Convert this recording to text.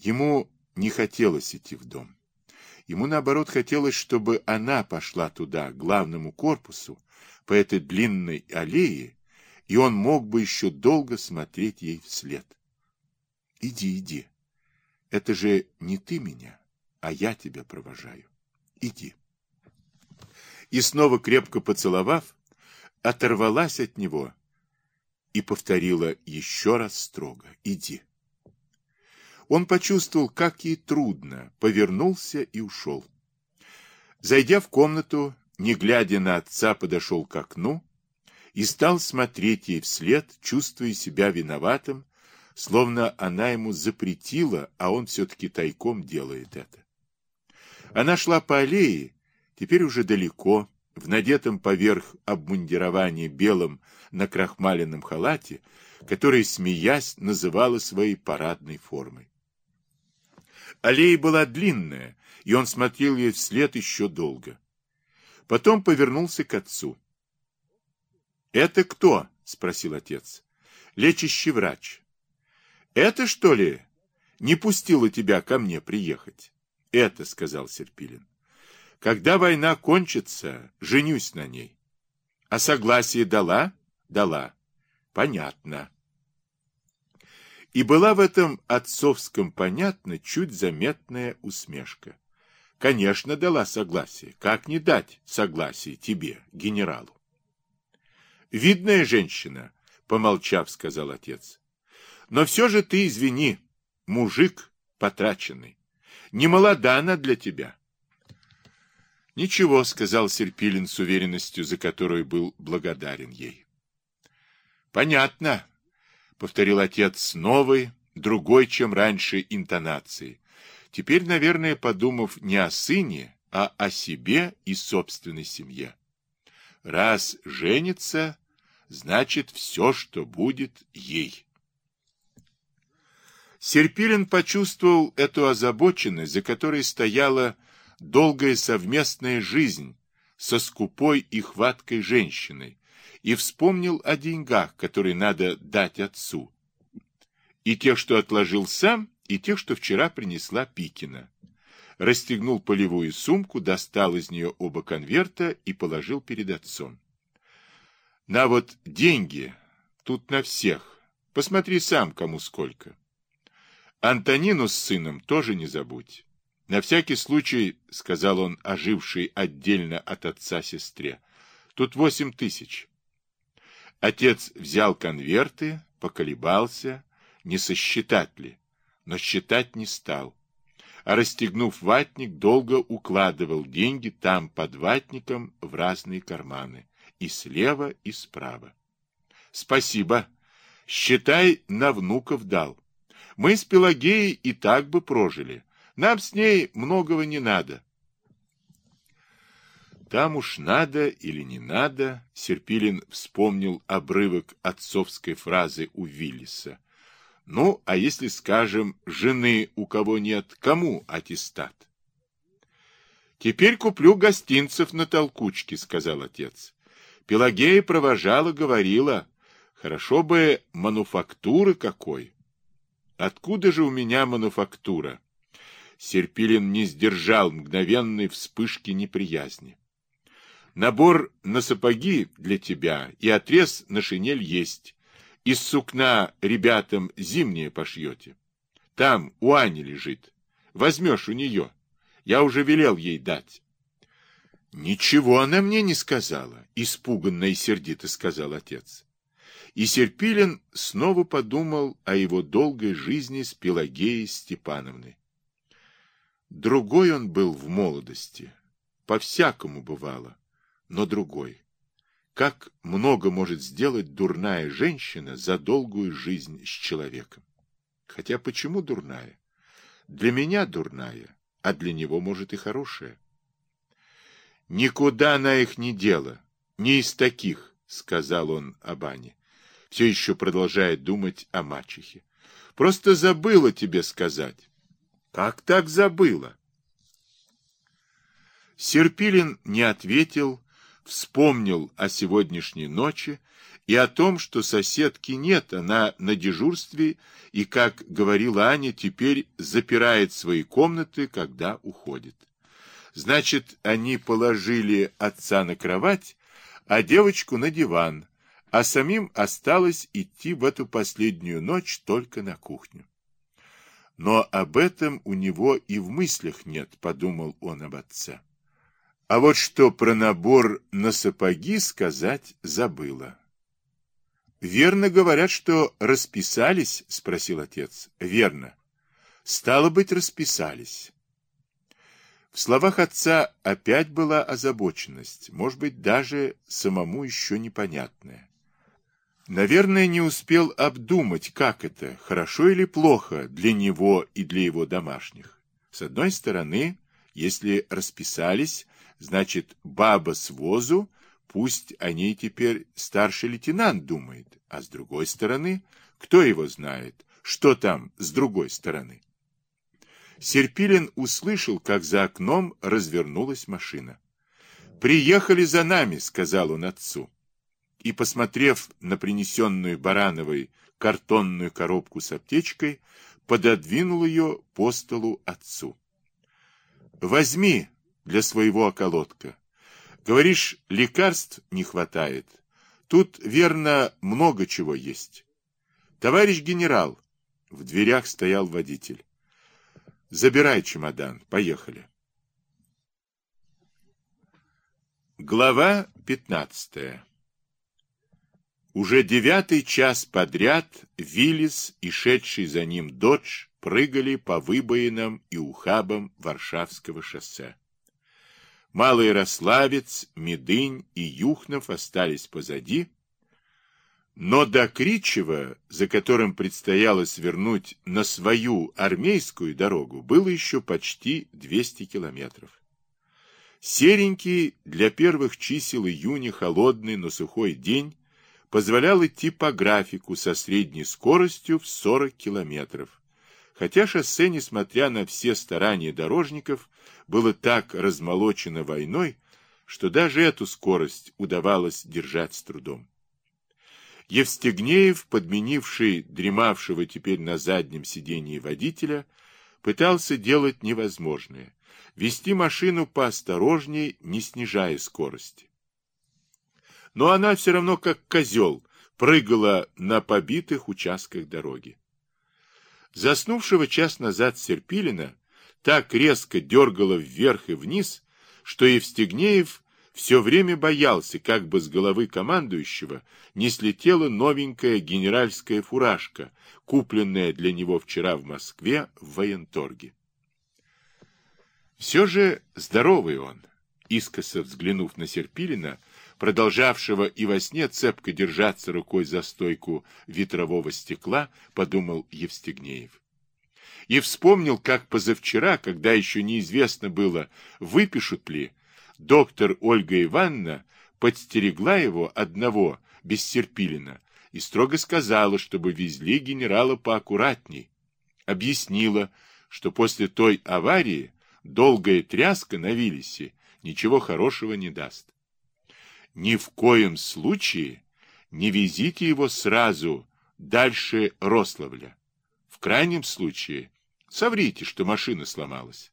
Ему не хотелось идти в дом. Ему, наоборот, хотелось, чтобы она пошла туда, к главному корпусу, по этой длинной аллее, и он мог бы еще долго смотреть ей вслед. Иди, иди. Это же не ты меня, а я тебя провожаю. Иди. И снова крепко поцеловав, оторвалась от него и повторила еще раз строго. Иди. Он почувствовал, как ей трудно, повернулся и ушел. Зайдя в комнату, не глядя на отца, подошел к окну и стал смотреть ей вслед, чувствуя себя виноватым, словно она ему запретила, а он все-таки тайком делает это. Она шла по аллее, теперь уже далеко, в надетом поверх обмундирования белом на крахмаленном халате, который, смеясь, называла своей парадной формой. Аллея была длинная, и он смотрел ей вслед еще долго. Потом повернулся к отцу. — Это кто? — спросил отец. — Лечащий врач. — Это, что ли, не пустила тебя ко мне приехать? — Это, — сказал Серпилин. — Когда война кончится, женюсь на ней. — А согласие дала? — Дала. — Понятно. И была в этом отцовском понятно чуть заметная усмешка. Конечно, дала согласие. Как не дать согласие тебе, генералу? Видная женщина, помолчав, сказал отец. Но все же ты извини, мужик потраченный. Не молода она для тебя. Ничего, сказал Серпилин с уверенностью, за которую был благодарен ей. Понятно, повторил отец с новой, другой, чем раньше, интонацией. Теперь, наверное, подумав не о сыне, а о себе и собственной семье. Раз женится, значит, все, что будет ей. Серпилин почувствовал эту озабоченность, за которой стояла долгая совместная жизнь со скупой и хваткой женщиной, и вспомнил о деньгах, которые надо дать отцу. И тех, что отложил сам, и тех, что вчера принесла Пикина. Расстегнул полевую сумку, достал из нее оба конверта и положил перед отцом. На вот деньги, тут на всех. Посмотри сам, кому сколько. Антонину с сыном тоже не забудь. На всякий случай, — сказал он, оживший отдельно от отца сестре, — тут восемь тысяч. Отец взял конверты, поколебался, не сосчитать ли, но считать не стал. А расстегнув ватник, долго укладывал деньги там под ватником в разные карманы, и слева, и справа. Спасибо. Считай, на внуков дал. Мы с Пелагеей и так бы прожили. Нам с ней многого не надо. Там уж надо или не надо, Серпилин вспомнил обрывок отцовской фразы у Виллиса. Ну, а если, скажем, жены у кого нет, кому аттестат? Теперь куплю гостинцев на толкучке, сказал отец. Пелагея провожала, говорила, хорошо бы мануфактуры какой. Откуда же у меня мануфактура? Серпилин не сдержал мгновенной вспышки неприязни. Набор на сапоги для тебя и отрез на шинель есть. Из сукна ребятам зимнее пошьете. Там у Ани лежит. Возьмешь у нее. Я уже велел ей дать. Ничего она мне не сказала, испуганно и сердито сказал отец. И Серпилин снова подумал о его долгой жизни с Пелагеей Степановной. Другой он был в молодости, по-всякому бывало но другой. Как много может сделать дурная женщина за долгую жизнь с человеком? Хотя почему дурная? Для меня дурная, а для него, может, и хорошая. Никуда она их не дела, не из таких, сказал он Абане, все еще продолжая думать о мачехе. Просто забыла тебе сказать. Как так забыла? Серпилин не ответил, вспомнил о сегодняшней ночи и о том, что соседки нет, она на дежурстве и, как говорила Аня, теперь запирает свои комнаты, когда уходит. Значит, они положили отца на кровать, а девочку на диван, а самим осталось идти в эту последнюю ночь только на кухню. Но об этом у него и в мыслях нет, подумал он об отце. А вот что про набор на сапоги сказать забыла. «Верно говорят, что расписались?» — спросил отец. «Верно. Стало быть, расписались». В словах отца опять была озабоченность, может быть, даже самому еще непонятная. Наверное, не успел обдумать, как это, хорошо или плохо для него и для его домашних. С одной стороны, если расписались, значит, баба с возу, пусть о ней теперь старший лейтенант думает, а с другой стороны, кто его знает, что там с другой стороны. Серпилин услышал, как за окном развернулась машина. «Приехали за нами», — сказал он отцу. И, посмотрев на принесенную Барановой картонную коробку с аптечкой, пододвинул ее по столу отцу. «Возьми для своего околотка. Говоришь, лекарств не хватает. Тут, верно, много чего есть. Товарищ генерал!» В дверях стоял водитель. Забирай чемодан. Поехали. Глава 15 Уже девятый час подряд Виллис и шедший за ним Додж прыгали по выбоинам и ухабам Варшавского шоссе. Малый Ярославец, Медынь и Юхнов остались позади, но до Кричева, за которым предстояло свернуть на свою армейскую дорогу, было еще почти 200 километров. Серенький для первых чисел июня холодный, но сухой день позволял идти по графику со средней скоростью в 40 километров, хотя шоссе, несмотря на все старания дорожников, было так размолочено войной, что даже эту скорость удавалось держать с трудом. Евстигнеев, подменивший дремавшего теперь на заднем сидении водителя, пытался делать невозможное — вести машину поосторожнее, не снижая скорости. Но она все равно как козел прыгала на побитых участках дороги. Заснувшего час назад Серпилина так резко дергала вверх и вниз, что Евстигнеев все время боялся, как бы с головы командующего не слетела новенькая генеральская фуражка, купленная для него вчера в Москве в военторге. Все же здоровый он, искоса взглянув на Серпилина, продолжавшего и во сне цепко держаться рукой за стойку ветрового стекла, подумал Евстигнеев. И вспомнил, как позавчера, когда еще неизвестно было, выпишут ли, доктор Ольга Ивановна подстерегла его одного, без Серпилина, и строго сказала, чтобы везли генерала поаккуратней. Объяснила, что после той аварии долгая тряска на Виллисе ничего хорошего не даст. Ни в коем случае не везите его сразу дальше Рославля. В крайнем случае соврите, что машина сломалась.